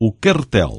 o cartel.